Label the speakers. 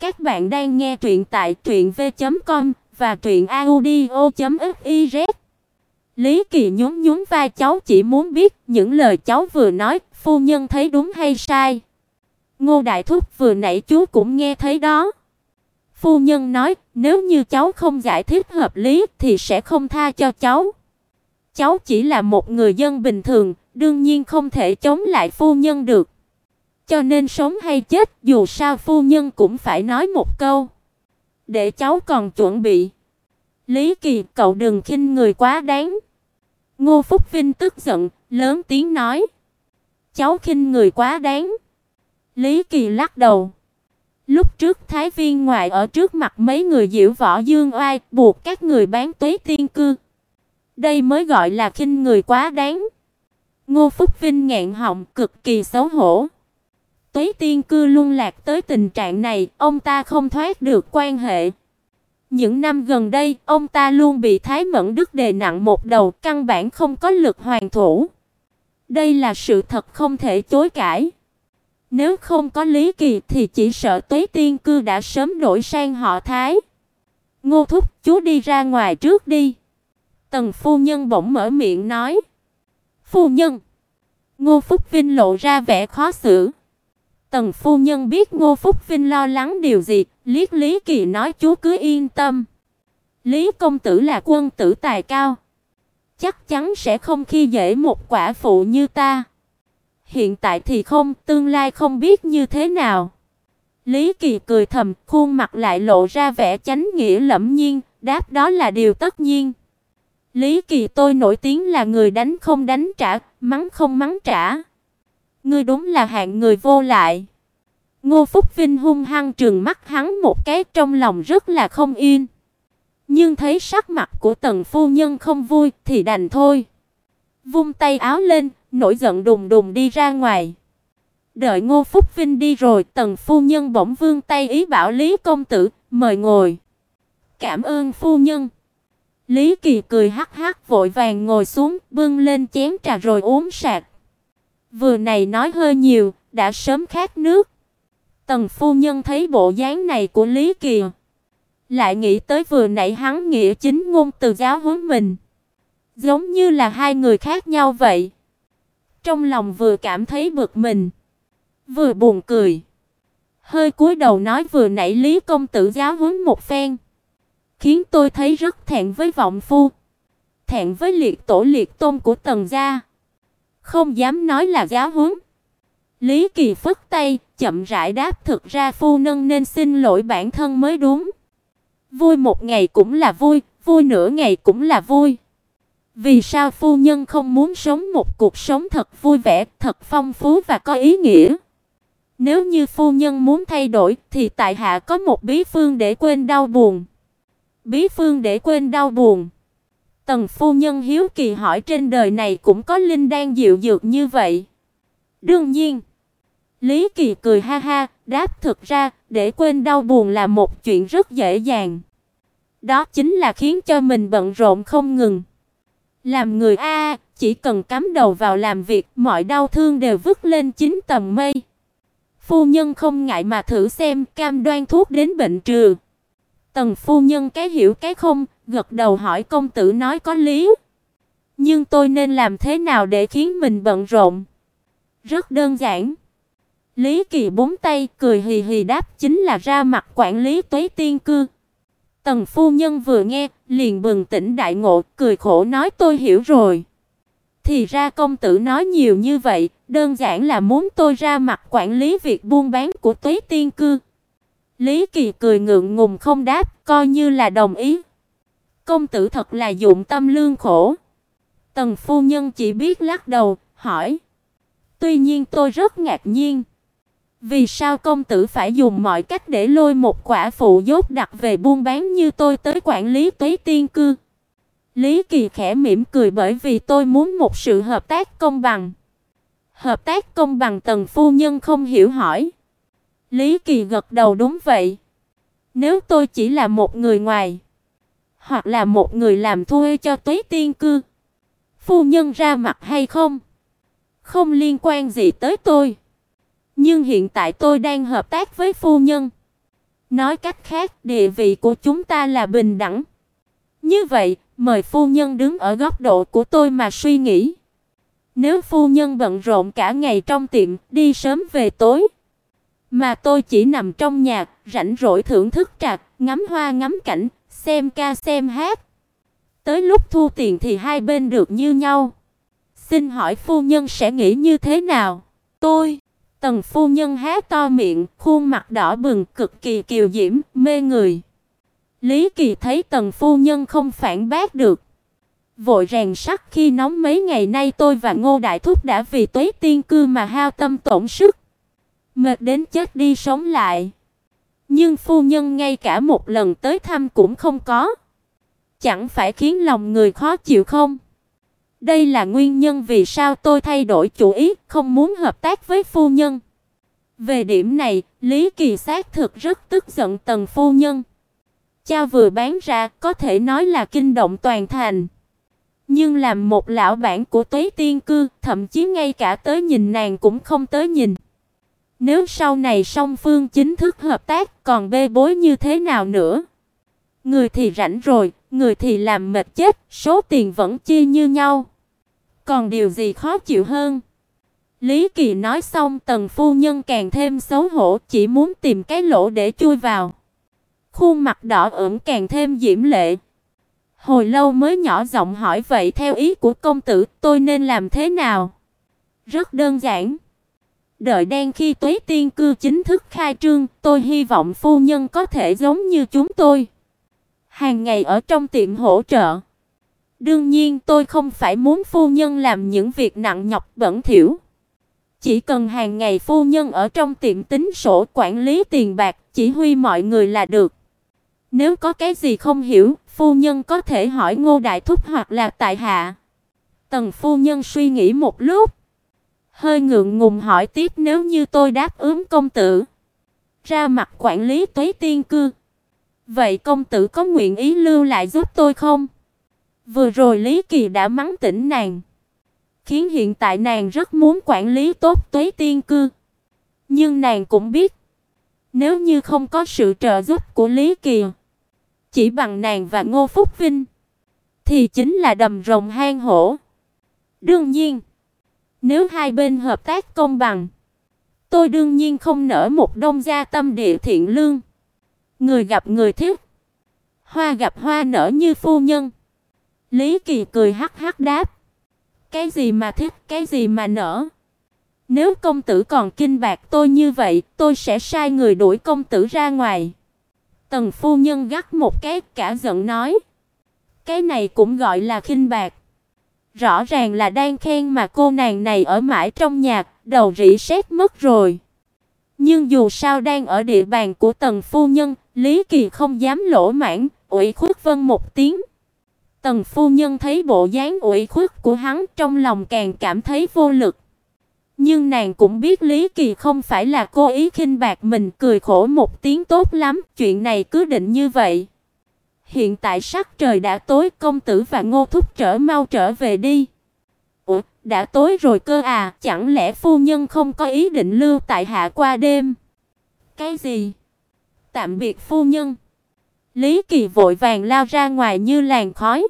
Speaker 1: Các bạn đang nghe truyện tại truyệnv.com và truyệnaudio.fiz. Lý Kỳ nhún nhún vai cháu chỉ muốn biết những lời cháu vừa nói, phu nhân thấy đúng hay sai. Ngô Đại Thúc vừa nãy chú cũng nghe thấy đó. Phu nhân nói, nếu như cháu không giải thích hợp lý thì sẽ không tha cho cháu. Cháu chỉ là một người dân bình thường, đương nhiên không thể chống lại phu nhân được. Cho nên sống hay chết, dù sao phu nhân cũng phải nói một câu. Để cháu còn chuẩn bị. Lý Kỳ, cậu đừng khinh người quá đáng. Ngô Phúc Vinh tức giận, lớn tiếng nói. Cháu khinh người quá đáng. Lý Kỳ lắc đầu. Lúc trước Thái Viên ngoại ở trước mặt mấy người diễu võ dương oai, buộc các người bán tuế tiên cư. Đây mới gọi là khinh người quá đáng. Ngô Phúc Vinh ngẹn họng, cực kỳ xấu hổ. Tuế Tiên cư luôn lạc tới tình trạng này, ông ta không thoát được quan hệ. Những năm gần đây, ông ta luôn bị Thái Mẫn Đức đè nặng một đầu, căn bản không có lực hoàn thủ. Đây là sự thật không thể chối cãi. Nếu không có Lý Kỳ thì chỉ sợ Tuế Tiên cư đã sớm đổi sang họ Thái. Ngô thúc, chú đi ra ngoài trước đi. Tần phu nhân bỗng mở miệng nói. Phu nhân. Ngô Phúc Vinh lộ ra vẻ khó xử. Tần phu nhân biết Ngô Phúc Vinh lo lắng điều gì, liếc Lý Kỳ nói chú cứ yên tâm. Lý công tử là quân tử tài cao, chắc chắn sẽ không khi dễ một quả phụ như ta. Hiện tại thì không, tương lai không biết như thế nào. Lý Kỳ cười thầm, khuôn mặt lại lộ ra vẻ chánh nghĩa lẫm nhiên, đáp đó là điều tất nhiên. Lý Kỳ tôi nổi tiếng là người đánh không đánh trả, mắng không mắng trả. Ngươi đúng là hạng người vô lại. Ngô Phúc Vinh hung hăng trừng mắt hắn một cái trong lòng rất là không yên. Nhưng thấy sắc mặt của Tần phu nhân không vui thì đành thôi. Vung tay áo lên, nổi giận đùng đùng đi ra ngoài. Đợi Ngô Phúc Vinh đi rồi, Tần phu nhân bỗng vươn tay ý bảo Lý công tử, mời ngồi. Cảm ơn phu nhân. Lý Kỳ cười hắc hắc vội vàng ngồi xuống, bưng lên chén trà rồi uống sạch. Vừa này nói hơi nhiều, đã sớm khát nước. Tần phu nhân thấy bộ dáng này của Lý Kỳ, lại nghĩ tới vừa nãy hắn nghĩa chính ngôn từ giáo huấn mình, giống như là hai người khác nhau vậy. Trong lòng vừa cảm thấy bực mình, vừa buồn cười. Hơi cúi đầu nói vừa nãy Lý công tử giáo huấn một phen, khiến tôi thấy rất thẹn với vọng phu, thẹn với liệt tổ liệt tôn của Tần gia không dám nói là giáo huấn. Lý Kỳ phất tay, chậm rãi đáp thực ra phu nâng nên xin lỗi bản thân mới đúng. Vui một ngày cũng là vui, vui nửa ngày cũng là vui. Vì sao phu nhân không muốn sống một cuộc sống thật vui vẻ, thật phong phú và có ý nghĩa? Nếu như phu nhân muốn thay đổi thì tại hạ có một bí phương để quên đau buồn. Bí phương để quên đau buồn. Tần phu nhân hiếu kỳ hỏi trên đời này cũng có linh đan dịu dược như vậy. Đương nhiên. Lý Kỳ cười ha ha, đáp thực ra, để quên đau buồn là một chuyện rất dễ dàng. Đó chính là khiến cho mình bận rộn không ngừng. Làm người a, chỉ cần cắm đầu vào làm việc, mọi đau thương đều vứt lên chín tầng mây. Phu nhân không ngại mà thử xem, cam đoan thuốc đến bệnh trừ. Tần phu nhân cái hiểu cái không, gật đầu hỏi công tử nói có lý. Nhưng tôi nên làm thế nào để khiến mình bận rộn? Rất đơn giản. Lý Kỳ búng tay, cười hì hì đáp chính là ra mặt quản lý Tuế Tiên cư. Tần phu nhân vừa nghe, liền bừng tỉnh đại ngộ, cười khổ nói tôi hiểu rồi. Thì ra công tử nói nhiều như vậy, đơn giản là muốn tôi ra mặt quản lý việc buôn bán của Tuế Tiên cư. Lý Kỳ cười ngượng ngùng không đáp, coi như là đồng ý. Công tử thật là dụng tâm lương khổ. Tần phu nhân chỉ biết lắc đầu, hỏi: "Tuy nhiên tôi rất ngạc nhiên, vì sao công tử phải dùng mọi cách để lôi một quả phụ dốt đặt về buôn bán như tôi tới quản lý Tây Tiên cư?" Lý Kỳ khẽ mỉm cười bởi vì tôi muốn một sự hợp tác công bằng. Hợp tác công bằng Tần phu nhân không hiểu hỏi. Lý Kỳ gật đầu đúng vậy. Nếu tôi chỉ là một người ngoài, hoặc là một người làm thuê cho Tây Tiên cư, phu nhân ra mặt hay không, không liên quan gì tới tôi. Nhưng hiện tại tôi đang hợp tác với phu nhân, Nói cách khác, địa vị của chúng ta là bình đẳng. Như vậy, mời phu nhân đứng ở góc độ của tôi mà suy nghĩ. Nếu phu nhân bận rộn cả ngày trong tiệm, đi sớm về tối, mà tôi chỉ nằm trong nhà, rảnh rỗi thưởng thức trà, ngắm hoa ngắm cảnh, xem ca xem hát. Tới lúc thu tiền thì hai bên được như nhau. Xin hỏi phu nhân sẽ nghĩ như thế nào? Tôi, Tần phu nhân há to miệng, khuôn mặt đỏ bừng, cực kỳ kiều diễm, mê người. Lý Kỳ thấy Tần phu nhân không phản bác được, vội rèn sắt khi nóng mấy ngày nay tôi và Ngô đại thúc đã vì Tuế Tiên cư mà hao tâm tổn sức, mệt đến chết đi sống lại. Nhưng phu nhân ngay cả một lần tới thăm cũng không có, chẳng phải khiến lòng người khó chịu không? Đây là nguyên nhân vì sao tôi thay đổi chủ ý, không muốn hợp tác với phu nhân. Về điểm này, Lý Kỳ xác thực rất tức giận Tần phu nhân. Cha vừa bán ra, có thể nói là kinh động toàn thành. Nhưng làm một lão bản của Tuế Tiên cư, thậm chí ngay cả tới nhìn nàng cũng không tới nhìn. Nếu sau này song phương chính thức hợp tác, còn bê bối như thế nào nữa? Người thì rảnh rồi, người thì làm mệt chết, số tiền vẫn chia như nhau. Còn điều gì khó chịu hơn? Lý Kỳ nói xong, Tần phu nhân càng thêm xấu hổ, chỉ muốn tìm cái lỗ để chui vào. Khuôn mặt đỏ ửng càng thêm diễm lệ. Hồi lâu mới nhỏ giọng hỏi vậy theo ý của công tử, tôi nên làm thế nào? Rất đơn giản. Đợi đang khi Tuế Tiên cư chính thức khai trương, tôi hy vọng phu nhân có thể giống như chúng tôi, hàng ngày ở trong tiệm hỗ trợ. Đương nhiên tôi không phải muốn phu nhân làm những việc nặng nhọc bẩn thỉu. Chỉ cần hàng ngày phu nhân ở trong tiệm tính sổ quản lý tiền bạc, chỉ huy mọi người là được. Nếu có cái gì không hiểu, phu nhân có thể hỏi Ngô đại thúc hoặc là tại hạ. Tần phu nhân suy nghĩ một lúc, hơi ngượng ngùng hỏi tiếp nếu như tôi đáp ứng công tử, ra mặt quản lý Tuế Tiên cư, vậy công tử có nguyện ý lưu lại giúp tôi không? Vừa rồi Lý Kỳ đã mắng tỉnh nàng, khiến hiện tại nàng rất muốn quản lý tốt Tuế Tiên cư. Nhưng nàng cũng biết, nếu như không có sự trợ giúp của Lý Kỳ, chỉ bằng nàng và Ngô Phúc Vinh thì chính là đầm rồng hang hổ. Đương nhiên, nếu hai bên hợp tác công bằng, tôi đương nhiên không nỡ một đông gia tâm địa thiện lương, người gặp người thích, hoa gặp hoa nở như phu nhân. Lý Kỳ cười hắc hắc đáp: "Cái gì mà thích, cái gì mà nở? Nếu công tử còn kinh bạc tôi như vậy, tôi sẽ sai người đuổi công tử ra ngoài." Tần phu nhân gắt một cái, cả giận nói: "Cái này cũng gọi là khinh bạc." Rõ ràng là đang khen mà cô nàng này ở mãi trong nhà, đầu rỉ sét mất rồi. Nhưng dù sao đang ở địa bàn của Tần phu nhân, Lý Kỳ không dám lỗ mãn, ủy khuất vân một tiếng. Tần phu nhân thấy bộ dáng ủy khuất của hắn, trong lòng càng cảm thấy vô lực. Nhưng nàng cũng biết Lý Kỳ không phải là cố ý khinh bạc mình, cười khổ một tiếng tốt lắm, chuyện này cứ định như vậy. Hiện tại sắc trời đã tối, công tử và Ngô thúc trở mau trở về đi. Ủa, đã tối rồi cơ à, chẳng lẽ phu nhân không có ý định lưu tại hạ qua đêm? Cái gì? Tạm biệt phu nhân. Lý Kỳ vội vàng lao ra ngoài như làn khói.